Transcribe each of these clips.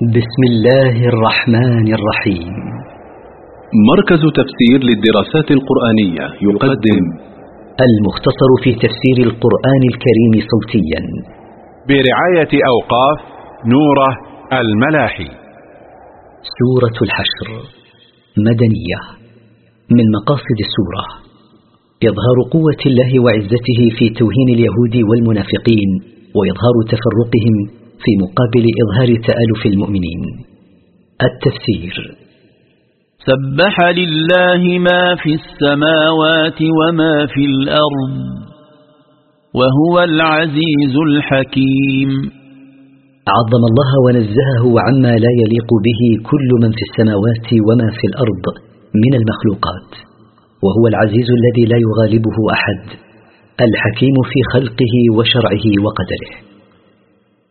بسم الله الرحمن الرحيم. مركز تفسير للدراسات القرآنية يقدم المختصر في تفسير القرآن الكريم صوتيا. برعاية أوقاف نوره الملاحي. سورة الحشر مدنية. من مقاصد السورة إظهار قوة الله وعزته في توهين اليهود والمنافقين وإظهار تفرقهم في مقابل إظهار تآلف المؤمنين. التفسير. سبح لله ما في السماوات وما في الأرض وهو العزيز الحكيم. عظم الله ونزهه عما لا يليق به كل من في السماوات وما في الأرض من المخلوقات وهو العزيز الذي لا يغالبه أحد الحكيم في خلقه وشرعه وقدره.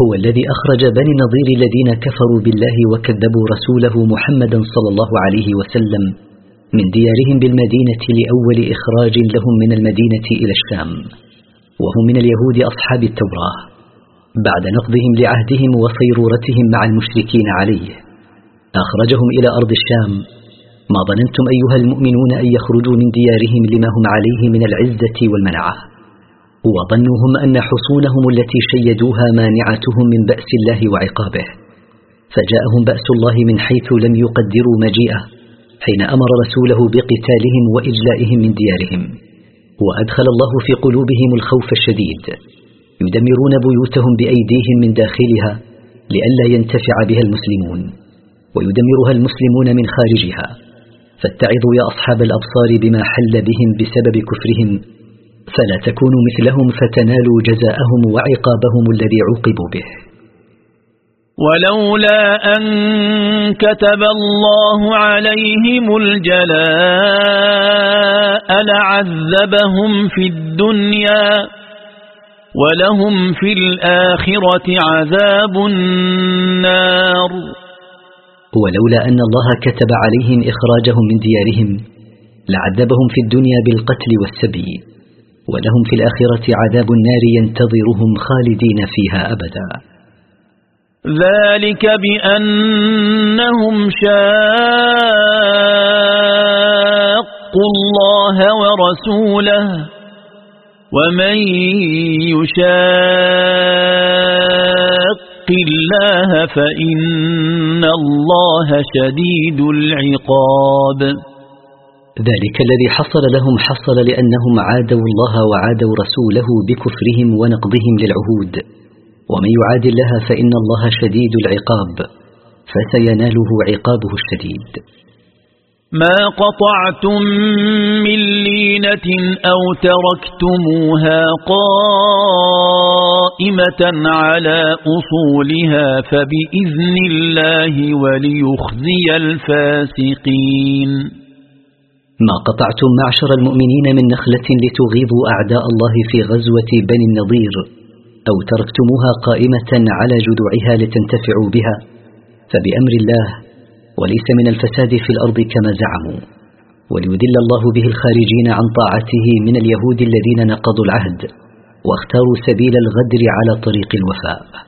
هو الذي أخرج بني النضير الذين كفروا بالله وكذبوا رسوله محمدا صلى الله عليه وسلم من ديارهم بالمدينة لأول إخراج لهم من المدينة إلى الشام وهم من اليهود أصحاب التوراة بعد نقضهم لعهدهم وصيرورتهم مع المشركين عليه. أخرجهم إلى أرض الشام. ما ظننتم أيها المؤمنون أن يخرجوا من ديارهم لما هم عليه من العزة والمنعة. وظنوهم أن حصونهم التي شيدوها مانعتهم من بأس الله وعقابه. فجاءهم بأس الله من حيث لم يقدروا مجيئه حين أمر رسوله بقتالهم وإجلائهم من ديارهم. وأدخل الله في قلوبهم الخوف الشديد. يدمرون بيوتهم بأيديهم من داخلها لئلا ينتفع بها المسلمون ويدمرها المسلمون من خارجها. فاتعظوا يا أصحاب الأبصار بما حل بهم بسبب كفرهم فلا تكونوا مثلهم فتنالوا جزاءهم وعقابهم الذي عوقبوا به. ولولا أن كتب الله عليهم الجلاء لعذبهم في الدنيا ولهم في الآخرة عذاب النار. ولولا أن الله كتب عليهم إخراجهم من ديارهم لعذبهم في الدنيا بالقتل والسبي. ولهم في الآخرة عذاب النار ينتظرهم خالدين فيها أبدا. ذلك بأنهم شاقوا الله ورسوله ومن يشاق الله فإن الله شديد العقاب. ذلك الذي حصل لهم حصل لأنهم عادوا الله وعادوا رسوله بكفرهم ونقضهم للعهود. ومن يعاد الله فإن الله شديد العقاب فسيناله عقابه الشديد. ما قطعتم من لينة أو تركتموها قائمة على أصولها فبإذن الله وليخزي الفاسقين. ما قطعتم معشر المؤمنين من نخلة لتغيظوا أعداء الله في غزوة بني النضير أو تركتموها قائمة على جذوعها لتنتفعوا بها فبأمر الله وليس من الفساد في الأرض كما زعموا. وليذل الله به الخارجين عن طاعته من اليهود الذين نقضوا العهد واختاروا سبيل الغدر على طريق الوفاء.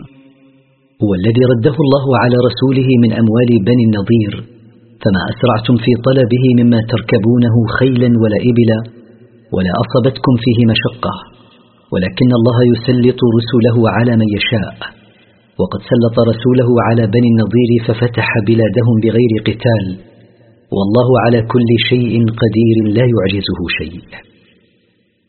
والذي رده الله على رسوله من أموال بني النضير فما أسرعتم في طلبه مما تركبونه خيلا ولا إبلا ولا أصبتكم فيه مشقة ولكن الله يسلط رسله على من يشاء. وقد سلط رسوله على بني النضير ففتح بلادهم بغير قتال والله على كل شيء قدير لا يعجزه شيء.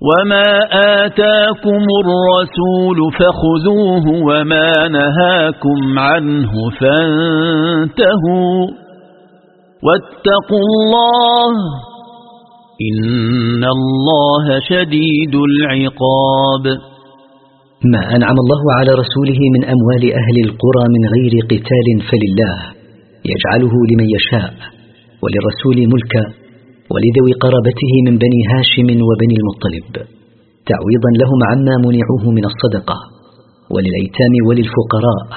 وما آتاكم الرسول فخذوه وما نهاكم عنه فانتهوا واتقوا الله إن الله شديد العقاب ما أنعم الله على رسوله من أموال أهل القرى من غير قتال فلله يجعله لمن يشاء وللرسول ملكا ولذوي قرابته من بني هاشم وبني المطلب تعويضا لهم عما منعوه من الصدقة وللأيتام وللفقراء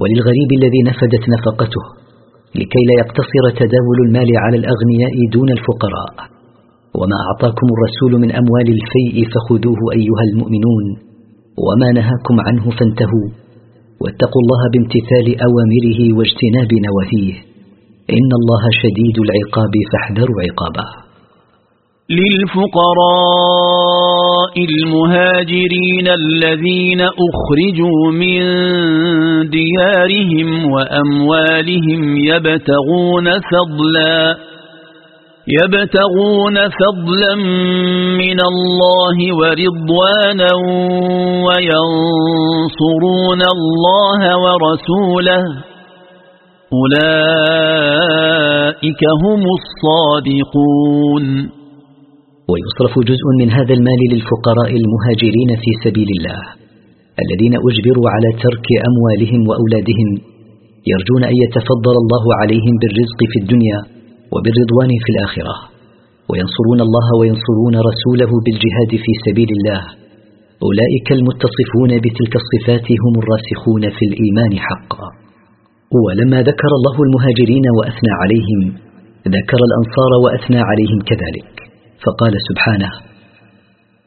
وللغريب الذي نفدت نفقته لكي لا يقتصر تداول المال على الأغنياء دون الفقراء. وما أعطاكم الرسول من أموال الفيء فخذوه أيها المؤمنون وما نهاكم عنه فانتهوا واتقوا الله بامتثال أوامره واجتناب نواهيه. إن الله شديد العقاب فاحذروا عقابه. للفقراء المهاجرين الذين أخرجوا من ديارهم وأموالهم يبتغون فضلا يبتغون فضلا من الله ورضوانا وينصرون الله ورسوله. أولئك هم الصادقون. ويصرف جزء من هذا المال للفقراء المهاجرين في سبيل الله الذين أجبروا على ترك أموالهم وأولادهم يرجون أن يتفضل الله عليهم بالرزق في الدنيا وبالرضوان في الآخرة وينصرون الله وينصرون رسوله بالجهاد في سبيل الله. أولئك المتصفون بتلك الصفات هم الراسخون في الإيمان حقا. ولما ذكر الله المهاجرين وأثنى عليهم ذكر الأنصار وأثنى عليهم كذلك فقال سبحانه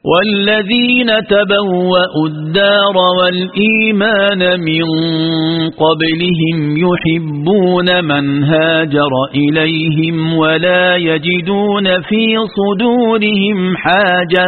والذين تبوأوا الدار والإيمان من قبلهم يحبون من هاجر إليهم ولا يجدون في صدورهم حاجة.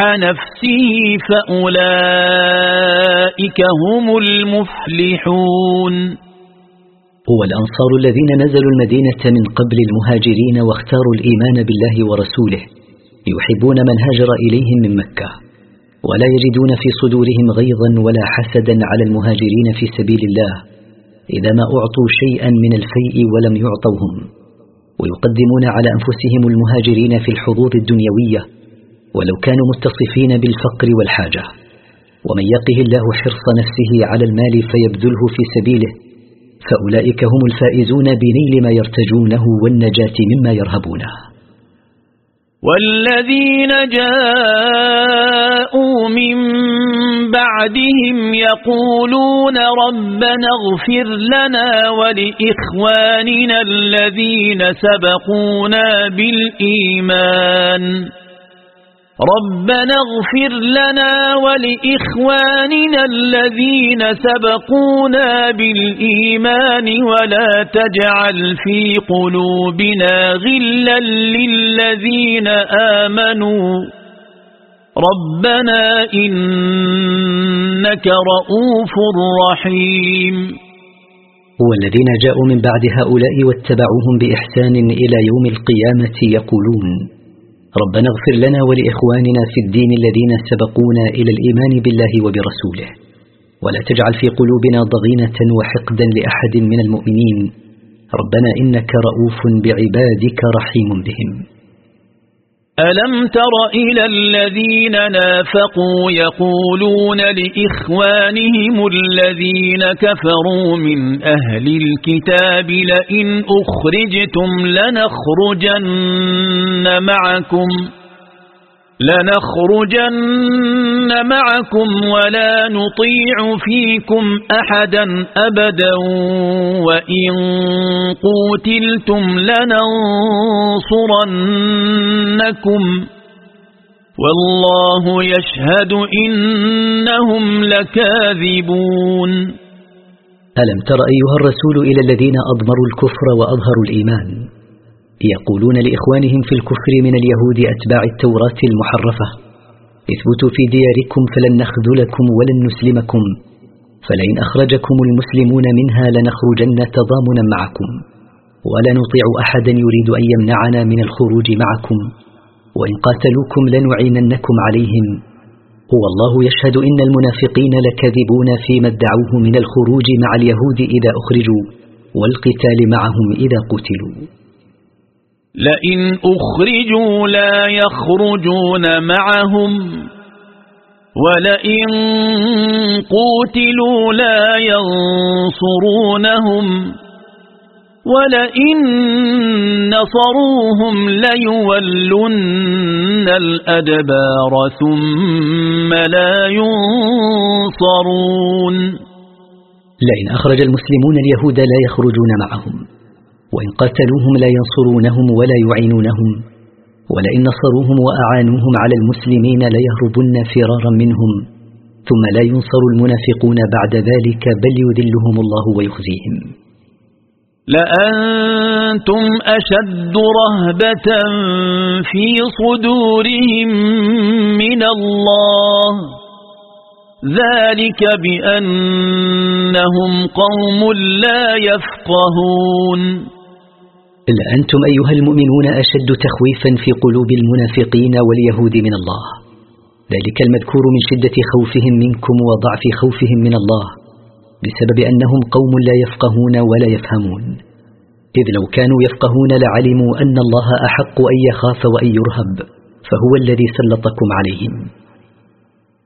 نفسه فأولئك هم المفلحون. هو الأنصار الذين نزلوا المدينة من قبل المهاجرين واختاروا الإيمان بالله ورسوله يحبون من هاجر إليهم من مكة ولا يجدون في صدورهم غيظا ولا حسدا على المهاجرين في سبيل الله إذا ما أعطوا شيئا من الفيء ولم يعطوهم ويقدمون على أنفسهم المهاجرين في الحظوظ الدنيوية ولو كانوا متصفين بالفقر والحاجة. ومن يقه الله حرص نفسه على المال فيبذله في سبيله فأولئك هم الفائزون بنيل ما يرتجونه والنجاة مما يرهبونه. والذين جاءوا من بعدهم يقولون ربنا اغفر لنا ولإخواننا الذين سبقونا بالإيمان. ربنا اغفر لنا ولإخواننا الذين سبقونا بالإيمان ولا تجعل في قلوبنا غلا للذين آمنوا. ربنا إنك رؤوف رحيم. والذين جاءوا من بعد هؤلاء واتبعوهم بإحسان إلى يوم القيامة يقولون ربنا اغفر لنا ولإخواننا في الدين الذين سبقونا إلى الإيمان بالله وبرسوله. ولا تجعل في قلوبنا ضغينة وحقدا لأحد من المؤمنين. ربنا إنك رؤوف بعبادك رحيم بهم. ألم تر إلى الذين نافقوا يقولون لإخوانهم الذين كفروا من أهل الكتاب لئن أخرجتم لنخرجن معكم لنخرجن معكم ولا نطيع فيكم أحدا أبدا وإن قوتلتم لننصرنكم والله يشهد إنهم لكاذبون ألم تر أيها الرسول إلى الذين أضمروا الكفر وأظهروا الإيمان؟ يقولون لإخوانهم في الكفر من اليهود أتباع التوراة المحرفة اثبتوا في دياركم فلن نخذلكم ولن نسلمكم فلئن أخرجكم المسلمون منها لنخرجن تضامنا معكم ولا نطيع أحدا يريد أن يمنعنا من الخروج معكم وإن قاتلوكم لنعيننكم عليهم. هو الله يشهد إن المنافقين لكاذبون فيما ادعوه من الخروج مع اليهود إذا أخرجوا والقتال معهم إذا قتلوا. لئن أخرجوا لا يخرجون معهم ولئن قوتلوا لا ينصرونهم ولئن نصروهم ليولن الأدبار ثم لا ينصرون. لئن أخرج المسلمون اليهود لا يخرجون معهم وإن قتلوهم لا ينصرونهم ولا يعينونهم ولئن نصروهم وأعانوهم على المسلمين ليهربن فرارا منهم ثم لا ينصر المنافقون بعد ذلك بل يذلهم الله ويخزيهم. لأنتم أشد رهبة في صدورهم من الله. ذلك بأنهم قوم لا يفقهون. لأنتم أيها المؤمنون أشد تخويفا في قلوب المنافقين واليهود من الله. ذلك المذكور من شدة خوفهم منكم وضعف خوفهم من الله بسبب أنهم قوم لا يفقهون ولا يفهمون. إذ لو كانوا يفقهون لعلموا أن الله أحق أن يخاف وأن يرهب فهو الذي سلطكم عليهم.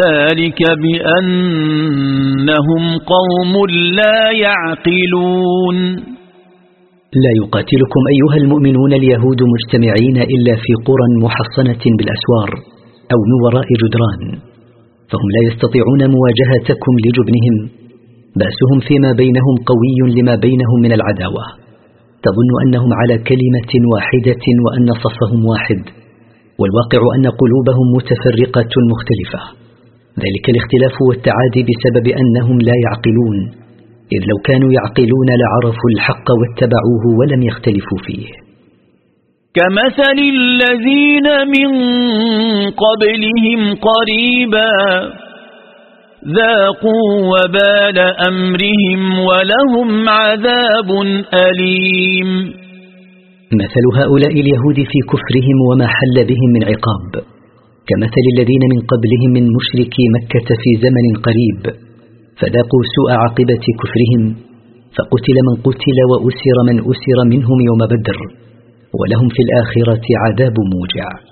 ذلك بأنهم قوم لا يعقلون. لا يقاتلكم أيها المؤمنون اليهود مجتمعين إلا في قرى محصنة بالأسوار أو من وراء جدران فهم لا يستطيعون مواجهتكم لجبنهم بأسهم فيما بينهم قوي لما بينهم من العداوة. تظن أنهم على كلمة واحدة وأن صفهم واحد والواقع أن قلوبهم متفرقة مختلفة. ذلك الاختلاف والتعادي بسبب أنهم لا يعقلون إذ لو كانوا يعقلون لعرفوا الحق واتبعوه ولم يختلفوا فيه. كمثل الذين من قبلهم قريبا ذاقوا وبال أمرهم ولهم عذاب أليم. مثل هؤلاء اليهود في كفرهم وما حل بهم من عقاب. كمثل الذين من قبلهم من مشركي مكة في زمن قريب فذاقوا سوء عاقبة كفرهم فقتل من قتل وأسر من أسر منهم يوم بدر ولهم في الآخرة عذاب موجع.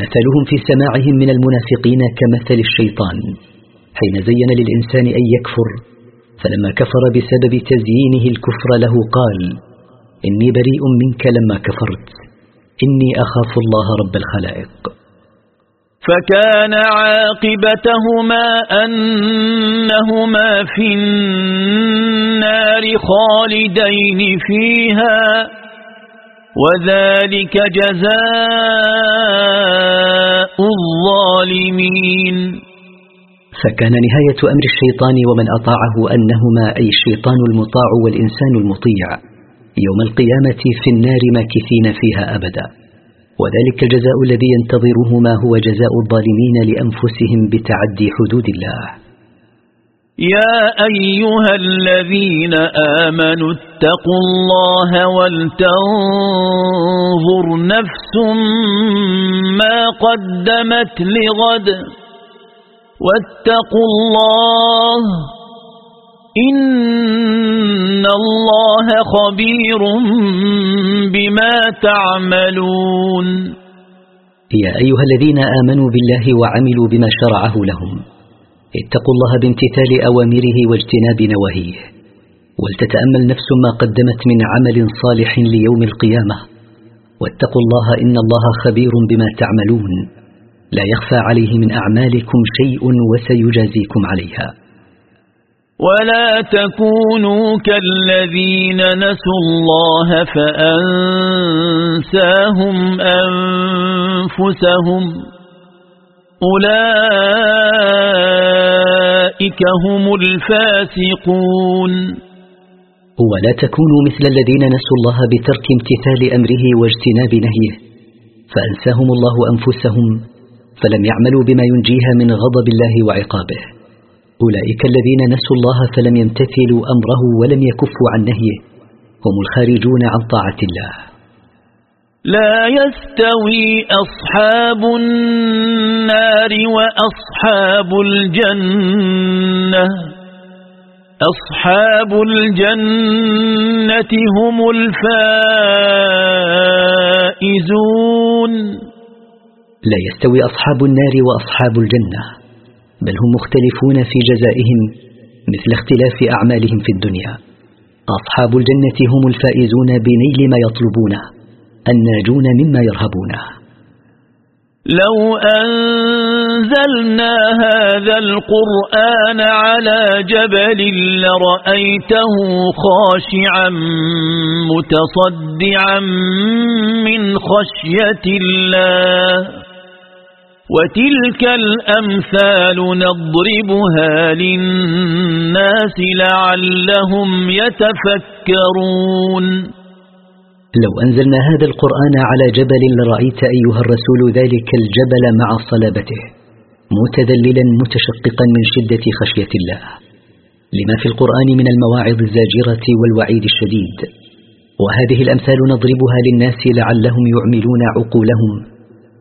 مثلهم في سماعهم من المنافقين كمثل الشيطان حين زين للإنسان أن يكفر فلما كفر بسبب تزيينه الكفر له قال إني بريء منك لما كفرت إني أخاف الله رب الخلائق. فكان عاقبتهما أنهما في النار خالدين فيها. وذلك جزاء الظالمين. فكان نهاية أمر الشيطان ومن أطاعه أنهما أي الشيطان المطاع والإنسان المطيع. يوم القيامة في النار ماكثين فيها أبدا. وذلك الجزاء الذي ينتظرهما هو جزاء الظالمين لأنفسهم بتعدي حدود الله. يا أيها الذين آمنوا اتقوا الله ولتنظر نفس ما قدمت لغد واتقوا الله إن الله خبير بما تعملون. يا أيها الذين آمنوا بالله وعملوا بما شرعه لهم. اتقوا الله بامتثال أوامره واجتناب نواهيه ولتتأمل نفس ما قدمت من عمل صالح ليوم القيامة. واتقوا الله إن الله خبير بما تعملون. لا يخفى عليه من أعمالكم شيء وسيجازيكم عليها. ولا تكونوا كالذين نسوا الله فأنساهم أنفسهم. أولئك هم الفاسقون. ولا تكونوا مثل الذين نسوا الله بترك امتثال أمره واجتناب نهيه فأنساهم الله أنفسهم فلم يعملوا بما ينجيها من غضب الله وعقابه. أولئك الذين نسوا الله فلم يمتثلوا أمره ولم يكفوا عن نهيه هم الخارجون عن طاعة الله. لا يستوي أصحاب النار وأصحاب الجنة. أصحاب الجنة هم الفائزون. لا يستوي أصحاب النار وأصحاب الجنة بل هم مختلفون في جزائهم مثل اختلاف أعمالهم في الدنيا. أصحاب الجنة هم الفائزون بنيل ما يطلبونه. الناجون مما يرهبونه لو أنزلنا هذا القرآن على جبل لرأيته خاشعا متصدعا من خشية الله. وتلك الأمثال نضربها للناس لعلهم يتفكرون. لو أنزلنا هذا القرآن على جبل لرأيت أيها الرسول ذلك الجبل مع صلابته متذللا متشققا من شدة خشية الله. لما في القرآن من المواعظ الزاجرة والوعيد الشديد. وهذه الأمثال نضربها للناس لعلهم يعملون عقولهم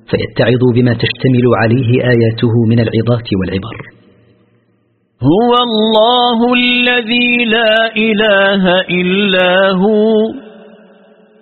فيتعظوا بما تشتمل عليه آياته من العظات والعبر. هو الله الذي لا إله إلا هو.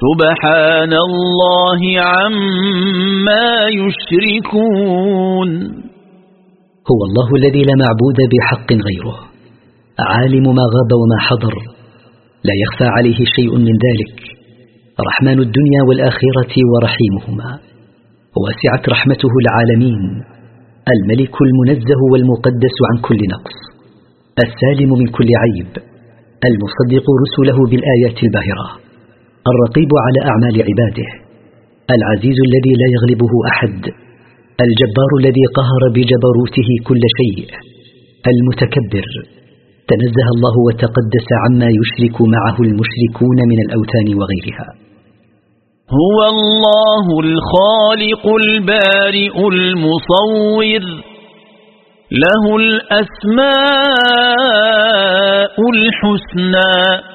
سبحان الله عما يشركون. هو الله الذي لا معبود بحق غيره. عالم ما غاب وما حضر. لا يخفى عليه شيء من ذلك. رحمن الدنيا والآخرة ورحيمهما. واسعت رحمته العالمين. الملك المنزه والمقدس عن كل نقص. السالم من كل عيب. المصدق رسله بالآيات الباهرة. الرقيب على أعمال عباده العزيز الذي لا يغلبه أحد الجبار الذي قهر بجبروته كل شيء المتكبر تنزه الله وتقدس عما يشرك معه المشركون من الأوثان وغيرها. هو الله الخالق البارئ المصور له الأسماء الحسنى.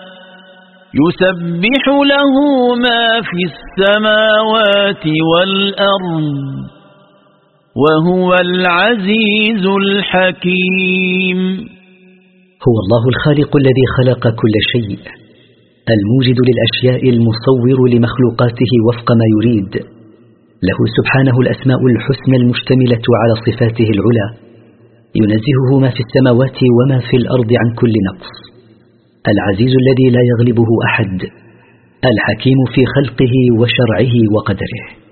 يسبح له ما في السماوات والأرض وهو العزيز الحكيم. هو الله الخالق الذي خلق كل شيء الموجد للأشياء المصور لمخلوقاته وفق ما يريد. له سبحانه الأسماء الحسنى المشتملة على صفاته العلى. ينزهه ما في السماوات وما في الأرض عن كل نقص. العزيز الذي لا يغلبه أحد الحكيم في خلقه وشرعه وقدره.